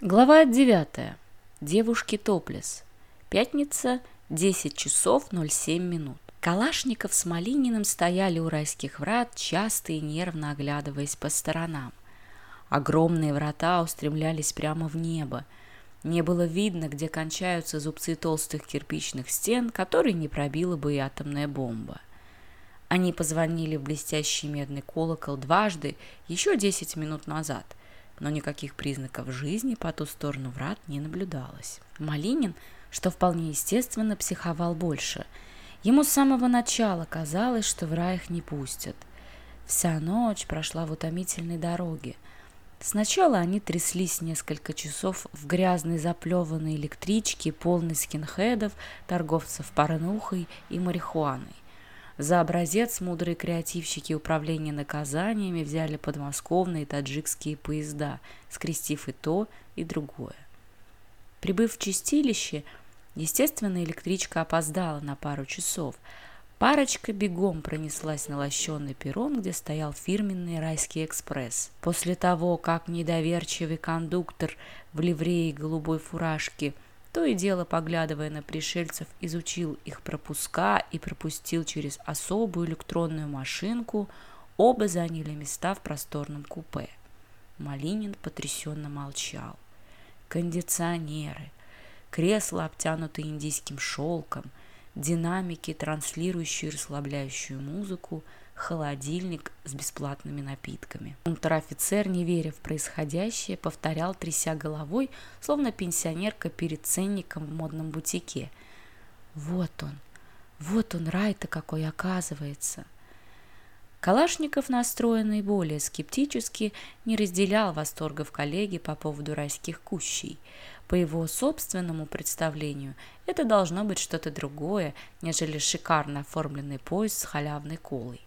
Глава 9. Девушки топлес. Пятница, 10 часов 07 минут. Калашников с Малининым стояли у райских врат, часто и нервно оглядываясь по сторонам. Огромные врата устремлялись прямо в небо. Не было видно, где кончаются зубцы толстых кирпичных стен, которые не пробила бы и атомная бомба. Они позвонили в блестящий медный колокол дважды еще 10 минут назад но никаких признаков жизни по ту сторону врат не наблюдалось. Малинин, что вполне естественно, психовал больше. Ему с самого начала казалось, что в рай их не пустят. Вся ночь прошла в утомительной дороге. Сначала они тряслись несколько часов в грязной заплеванной электричке, полной скинхедов, торговцев парнухой и марихуаной. За образец мудрые креативщики управления наказаниями взяли подмосковные и таджикские поезда, скрестив и то, и другое. Прибыв в чистилище, естественно, электричка опоздала на пару часов. Парочка бегом пронеслась на лощеный перрон, где стоял фирменный райский экспресс. После того, как недоверчивый кондуктор в ливрее голубой фуражки – то и дело, поглядывая на пришельцев, изучил их пропуска и пропустил через особую электронную машинку, оба заняли места в просторном купе. Малинин потрясенно молчал. Кондиционеры, кресла, обтянутые индийским шелком, динамики, транслирующие расслабляющую музыку, холодильник с бесплатными напитками. Унтер-офицер, не веря в происходящее, повторял, тряся головой, словно пенсионерка перед ценником в модном бутике. «Вот он! Вот он, рай-то какой оказывается!» Калашников, настроенный более скептически, не разделял восторгов коллеги по поводу райских кущей. По его собственному представлению, это должно быть что-то другое, нежели шикарно оформленный пояс с халявной колой.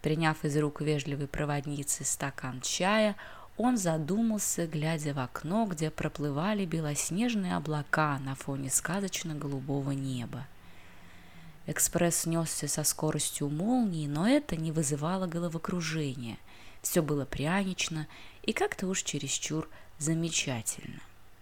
Приняв из рук вежливой проводницы стакан чая, он задумался, глядя в окно, где проплывали белоснежные облака на фоне сказочно-голубого неба. Экспресс несся со скоростью молнии, но это не вызывало головокружения. Все было прянично и как-то уж чересчур замечательно.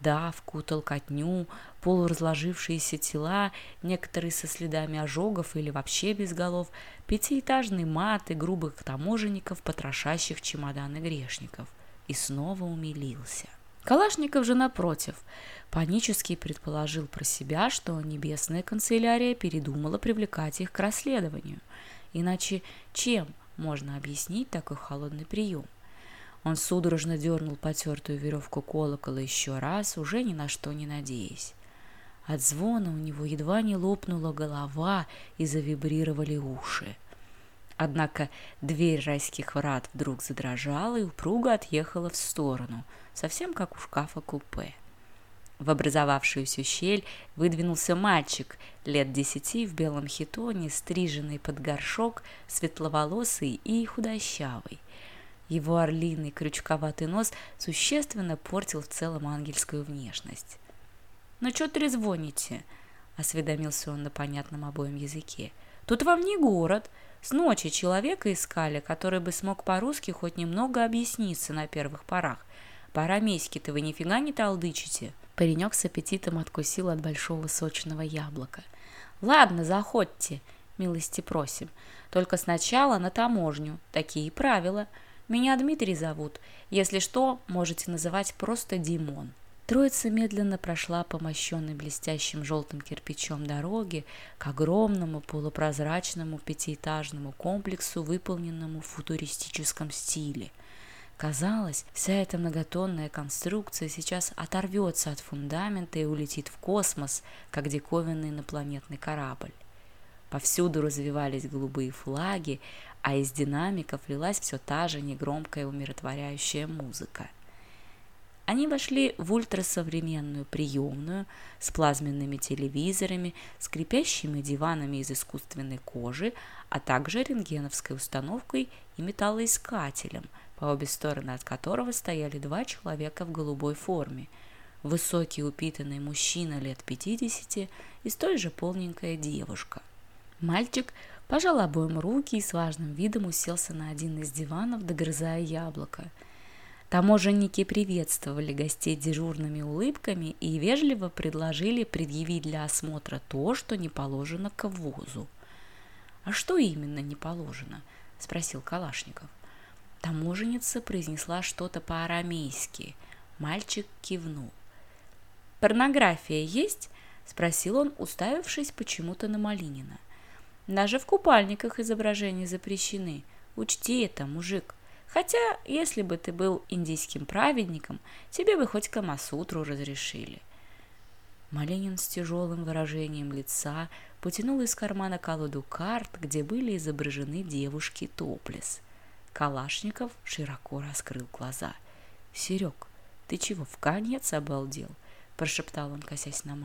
Когда они прошли сквозь раздвижные хрустальные двери – поднялись по роскошной витой лестнице из полупрозрачного агарского мрамора и приблизились к вожделенным райским вратам, обнаружилось, что, вопреки обещанию, их никто не встречает. Примечание. Агарский мрамор. Белый полупрозрачный камень, из которого построен известный на весь мир индийский мавзолей Тадж-Махал. Круглая каменная будка с надписью «Справочная» на 20 языках была пуста, и, судя по слою пыли на стульчике, в ней уже давно не сидели служащие. Бесплатный телефон-автомат не работал, зато фонтаны вокруг разбрызгивали сладкую душистую воду. Малинин вспомнил гигантскую толпу на входе в адские врата – давку, толкотню, полуразложившиеся тела, некоторые со следами ожогов или вообще без голов, пятиэтажные маты грубых таможенников, потрошащих чемоданы грешников. И снова умилился. Калашников же, напротив, панически предположил про себя, что небесная канцелярия передумала привлекать их к расследованию. Иначе чем можно объяснить такой холодный прием? Он судорожно дернул потертую веревку колокола еще раз, уже ни на что не надеясь. От звона у него едва не лопнула голова и завибрировали уши. Однако дверь райских врат вдруг задрожала и упруго отъехала в сторону, совсем как у шкафа купе. В образовавшуюся щель выдвинулся мальчик лет десяти в белом хитоне, стриженный под горшок, светловолосый и худощавый. Его орлиный крючковатый нос существенно портил в целом ангельскую внешность. «Ну что трезвоните?» – осведомился он на понятном обоим языке. «Тут вам не город. С ночи человека искали, который бы смог по-русски хоть немного объясниться на первых порах. По-арамейски-то вы нифига не толдычите». Паренек с аппетитом откусил от большого сочного яблока. «Ладно, заходьте, милости просим. Только сначала на таможню. Такие правила». Меня Дмитрий зовут. Если что, можете называть просто Димон. Троица медленно прошла по мощенной блестящим желтым кирпичом дороге к огромному полупрозрачному пятиэтажному комплексу, выполненному в футуристическом стиле. Казалось, вся эта многотонная конструкция сейчас оторвется от фундамента и улетит в космос, как диковинный инопланетный корабль. Повсюду развивались голубые флаги, а из динамиков лилась все та же негромкая умиротворяющая музыка. Они вошли в ультрасовременную приемную с плазменными телевизорами, скрипящими диванами из искусственной кожи, а также рентгеновской установкой и металлоискателем, по обе стороны от которого стояли два человека в голубой форме. Высокий упитанный мужчина лет 50 и столь же полненькая девушка. Мальчик пожал обоим руки и с важным видом уселся на один из диванов, догрызая яблоко – Таможенники приветствовали гостей дежурными улыбками и вежливо предложили предъявить для осмотра то, что не положено к ввозу. «А что именно не положено?» – спросил Калашников. Таможенница произнесла что-то по-арамейски. Мальчик кивнул. «Порнография есть?» – спросил он, уставившись почему-то на Малинина. «Даже в купальниках изображения запрещены.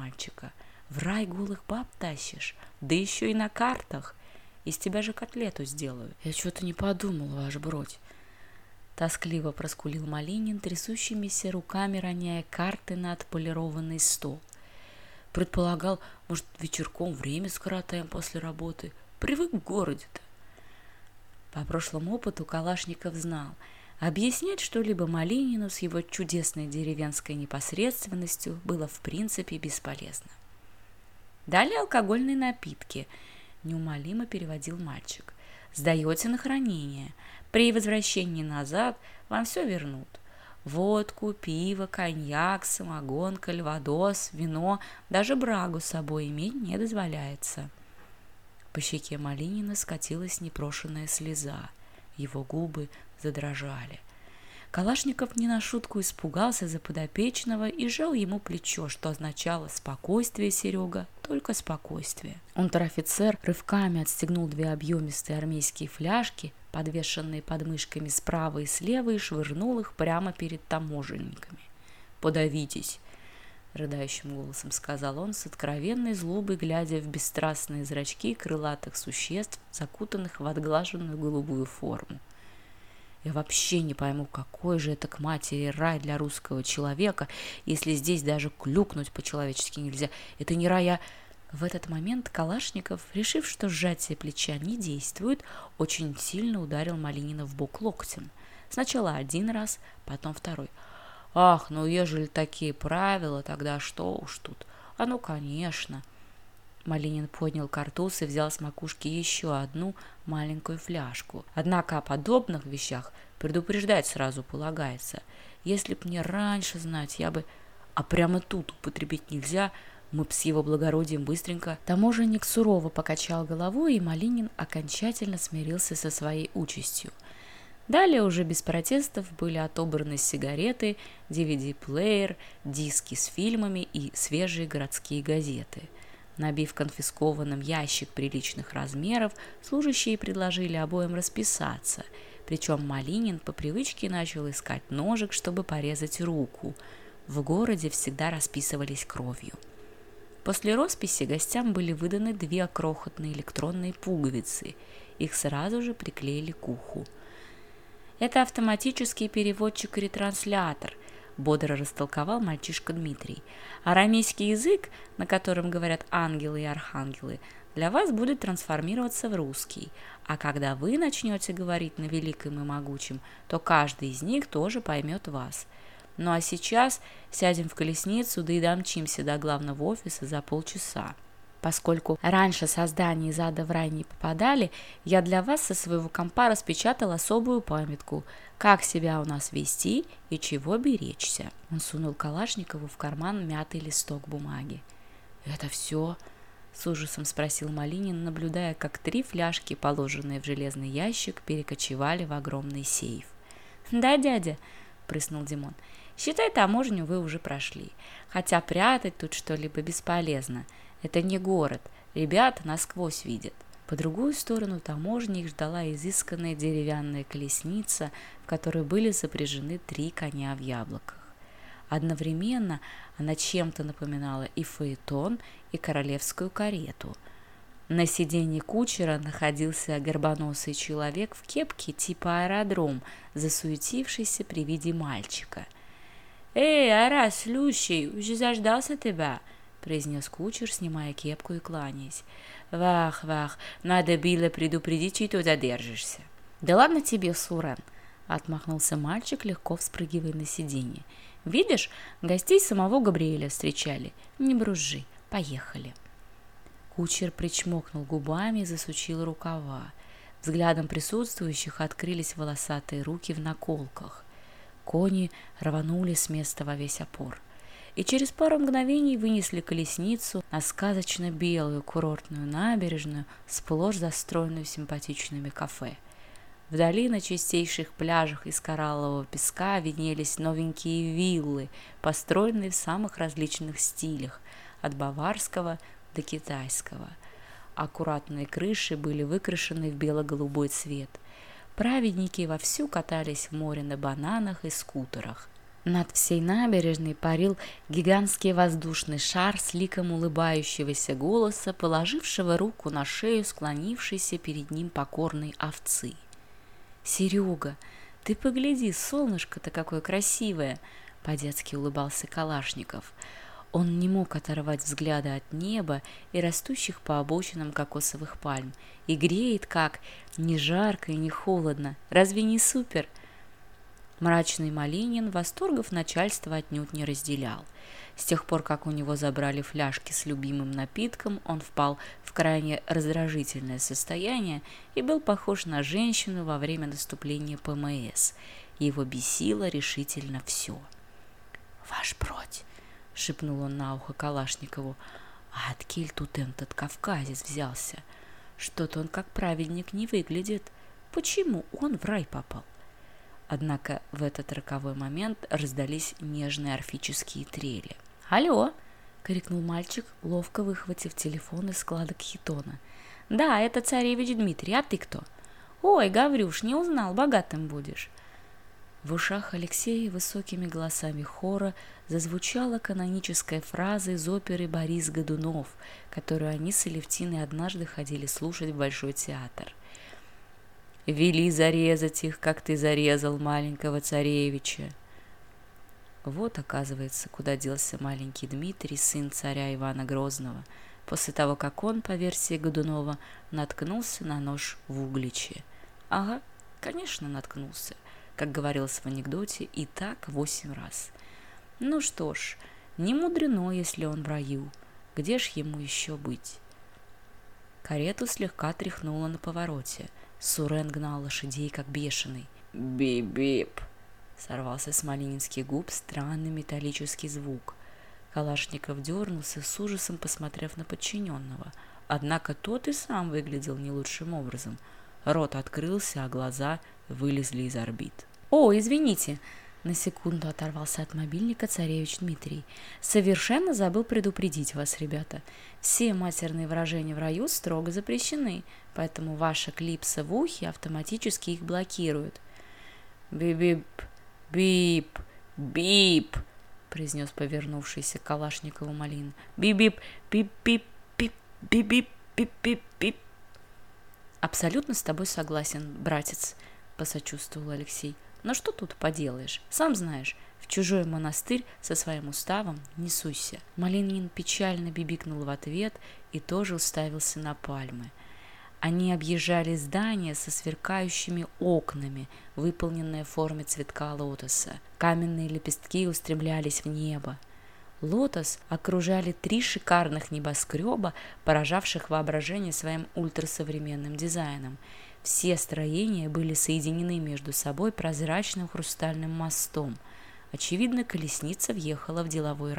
Учти это, мужик», Хотя, если бы ты был индийским праведником, тебе бы хоть Камасутру разрешили. Малинин с тяжелым выражением лица потянул из кармана колоду карт, где были изображены девушки топлес. Калашников широко раскрыл глаза. «Серег, ты чего, в конец обалдел?» – прошептал он, косясь на мальчика. «В рай голых баб тащишь, да еще и на картах. Из тебя же котлету сделают». «Я что-то не подумал, ваш бродь», Тоскливо проскулил Малинин, трясущимися руками роняя карты на отполированный стол. Предполагал, может, вечерком время скоротаем после работы. Привык в городе-то. По прошлому опыту Калашников знал, объяснять что-либо Малинину с его чудесной деревенской непосредственностью было в принципе бесполезно. Далее алкогольные напитки, неумолимо переводил мальчик. Сдаете на хранение – при возвращении назад вам все вернут. Водку, пиво, коньяк, самогон, кальвадос, вино, даже брагу с собой иметь не дозволяется. По щеке Малинина скатилась непрошенная слеза. Его губы задрожали. Калашников не на шутку испугался за подопечного и жал ему плечо, что означало «спокойствие, Серега, только спокойствие». Унтер-офицер рывками отстегнул две объемистые армейские фляжки, подвешенные подмышками справа и слева, и швырнул их прямо перед таможенниками. «Подавитесь!» — рыдающим голосом сказал он, с откровенной злобой глядя в бесстрастные зрачки крылатых существ, закутанных в отглаженную голубую форму. Я вообще не пойму, какой же это к матери рай для русского человека, если здесь даже клюкнуть по-человечески нельзя. Это не рай, а... В этот момент Калашников, решив, что сжатие плеча не действует, очень сильно ударил Малинина в бок локтем. Сначала один раз, потом второй. «Ах, ну ежели такие правила, тогда что уж тут? А ну, конечно!» Малинин поднял картуз и взял с макушки еще одну маленькую фляжку. Однако о подобных вещах предупреждать сразу полагается. Если б мне раньше знать, я бы... А прямо тут употребить нельзя, мы б с его благородием быстренько... Таможенник сурово покачал головой, и Малинин окончательно смирился со своей участью. Далее уже без протестов были отобраны сигареты, DVD-плеер, диски с фильмами и свежие городские газеты – Набив конфискованным ящик приличных размеров, служащие предложили обоим расписаться, причем Малинин по привычке начал искать ножик, чтобы порезать руку. В городе всегда расписывались кровью. После росписи гостям были выданы две крохотные электронные пуговицы. Их сразу же приклеили к уху. Это автоматический переводчик и ретранслятор, бодро растолковал мальчишка Дмитрий. Арамейский язык, на котором говорят ангелы и архангелы, для вас будет трансформироваться в русский, а когда вы начнете говорить на великом и могучем, то каждый из них тоже поймет вас. Ну а сейчас сядем в колесницу, да и домчимся до главного офиса за полчаса. Поскольку раньше создания из поскольку раньше создания из-за создание задовраний попадали, я для вас со своего компа распечатал особую памятку «Как себя у нас вести и чего беречься». Он сунул Калашникову в карман мятый листок бумаги. «Это все?» — с ужасом спросил Малинин, наблюдая, как три фляжки, положенные в железный ящик, перекочевали в огромный сейф. «Да, дядя», — прыснул Димон, — «считай, таможню вы уже прошли, хотя прятать тут что-либо бесполезно. это не город, ребята насквозь видят. По другую сторону таможни их ждала изысканная деревянная колесница, в которой были запряжены три коня в яблоках. Одновременно она чем-то напоминала и фаэтон, и королевскую карету. На сиденье кучера находился горбоносый человек в кепке типа аэродром, засуетившийся при виде мальчика. «Эй, Арас, Лющий, уже заждался тебя!» – произнес кучер, снимая кепку и кланяясь. «Вах, вах, надо было предупредить, что задержишься». «Да ладно тебе, Сурен!» – отмахнулся мальчик, легко вспрыгивая на сиденье. «Видишь, гостей самого Габриэля встречали. Не бружи, поехали». Кучер причмокнул губами и засучил рукава. Взглядом присутствующих открылись волосатые руки в наколках. Кони рванули с места во весь опор – и через пару мгновений вынесли колесницу на сказочно белую курортную набережную, сплошь застроенную симпатичными кафе. Вдали на чистейших пляжах из кораллового песка виднелись новенькие виллы, построенные в самых различных стилях, от баварского до китайского. Аккуратные крыши были выкрашены в бело-голубой цвет. Праведники вовсю катались в море на бананах и скутерах. Над всей набережной парил гигантский воздушный шар с ликом улыбающегося голоса, положившего руку на шею склонившейся перед ним покорной овцы. «Серега, ты погляди, солнышко-то какое красивое!» — по-детски улыбался Калашников. Он не мог оторвать взгляда от неба и растущих по обочинам кокосовых пальм. И греет как, не жарко и не холодно. Разве не супер?» — Мрачный Малинин восторгов начальства отнюдь не разделял. С тех пор, как у него забрали фляжки с любимым напитком, он впал в крайне раздражительное состояние и был похож на женщину во время наступления ПМС. Его бесило решительно все. «Ваш бродь!» — шепнул он на ухо Калашникову. «А откель тут этот кавказец взялся? Что-то он как праведник не выглядит. Почему он в рай попал?» однако в этот роковой момент раздались нежные орфические трели. «Алло!» — крикнул мальчик, ловко выхватив телефон из складок хитона. «Да, это царевич Дмитрий, а ты кто?» «Ой, Гаврюш, не узнал, богатым будешь!» В ушах Алексея высокими голосами хора зазвучала каноническая фраза из оперы «Борис Годунов», которую они с Алевтиной однажды ходили слушать в Большой театр. Вели зарезать их, как ты зарезал маленького царевича. Вот, оказывается, куда делся маленький Дмитрий, сын царя Ивана Грозного, после того, как он, по версии Годунова, наткнулся на нож в Угличе. Ага, конечно, наткнулся, как говорилось в анекдоте, и так восемь раз. Ну что ж, не мудрено, если он в раю. Где ж ему еще быть? Карету слегка тряхнуло на повороте – Сурен гнал лошадей, как бешеный. «Бип-бип!» Сорвался с малининских губ странный металлический звук. Калашников дернулся с ужасом, посмотрев на подчиненного. Однако тот и сам выглядел не лучшим образом. Рот открылся, а глаза вылезли из орбит. «О, извините!» На секунду оторвался от мобильника царевич Дмитрий. «Совершенно забыл предупредить вас, ребята. Все матерные выражения в раю строго запрещены, поэтому ваша клипса в ухе автоматически их блокирует». «Бип-бип, бип, бип», произнес повернувшийся к Калашникову Малин. «Бип-бип, бип-бип, бип-бип, бип-бип, «Абсолютно с тобой согласен, братец», – посочувствовал Алексей. Но что тут поделаешь? Сам знаешь, в чужой монастырь со своим уставом не суйся. Малинин печально бибикнул в ответ и тоже уставился на пальмы. Они объезжали здание со сверкающими окнами, выполненное в форме цветка лотоса. Каменные лепестки устремлялись в небо. Лотос окружали три шикарных небоскреба, поражавших воображение своим ультрасовременным дизайном – Все строения были соединены между собой прозрачным хрустальным мостом. Очевидно, колесница въехала в деловой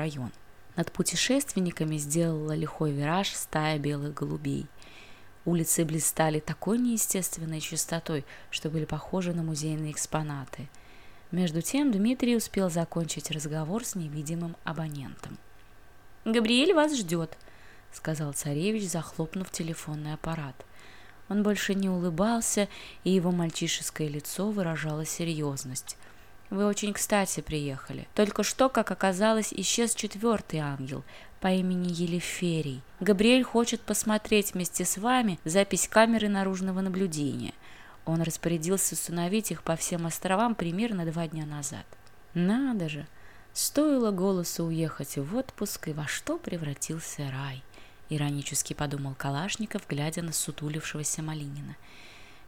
район. Над путешественниками сделала лихой вираж стая белых голубей. Улицы блистали такой неестественной чистотой, что были похожи на музейные экспонаты – между тем Дмитрий успел закончить разговор с невидимым абонентом. «Габриэль вас ждет», — сказал царевич, захлопнув телефонный аппарат. Он больше не улыбался, и его мальчишеское лицо выражало серьезность. «Вы очень кстати приехали. Только что, как оказалось, исчез четвертый ангел по имени Елеферий. Габриэль хочет посмотреть вместе с вами запись камеры наружного наблюдения. Он распорядился установить их по всем островам примерно два дня назад. Надо же! Стоило голосу уехать в отпуск, и во что превратился рай, иронически подумал Калашников, глядя на сутулившегося Малинина.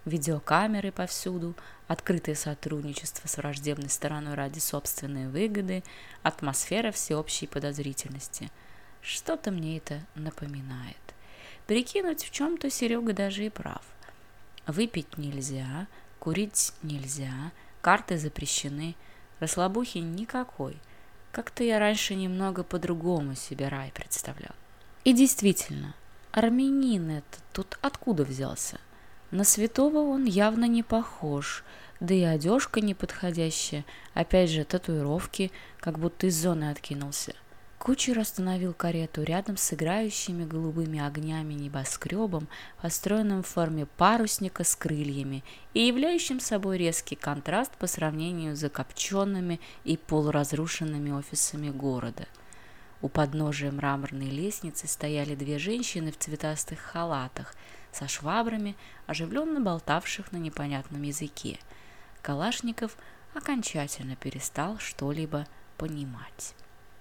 Видеокамеры повсюду, открытое сотрудничество с враждебной стороной ради собственной выгоды, атмосфера всеобщей подозрительности. Что-то мне это напоминает. Прикинуть в чем-то Серега даже и прав. Выпить нельзя, курить нельзя, карты запрещены, расслабухи никакой. Как-то я раньше немного по-другому себе рай представлял. И действительно, армянин этот тут откуда взялся? На святого он явно не похож, да и одежка неподходящая, опять же татуировки, как будто из зоны откинулся. Кучер остановил карету рядом с играющими голубыми огнями небоскребом, построенным в форме парусника с крыльями и являющим собой резкий контраст по сравнению с закопченными и полуразрушенными офисами города. У подножия мраморной лестницы стояли две женщины в цветастых халатах со швабрами, оживленно болтавших на непонятном языке. Калашников окончательно перестал что-либо понимать.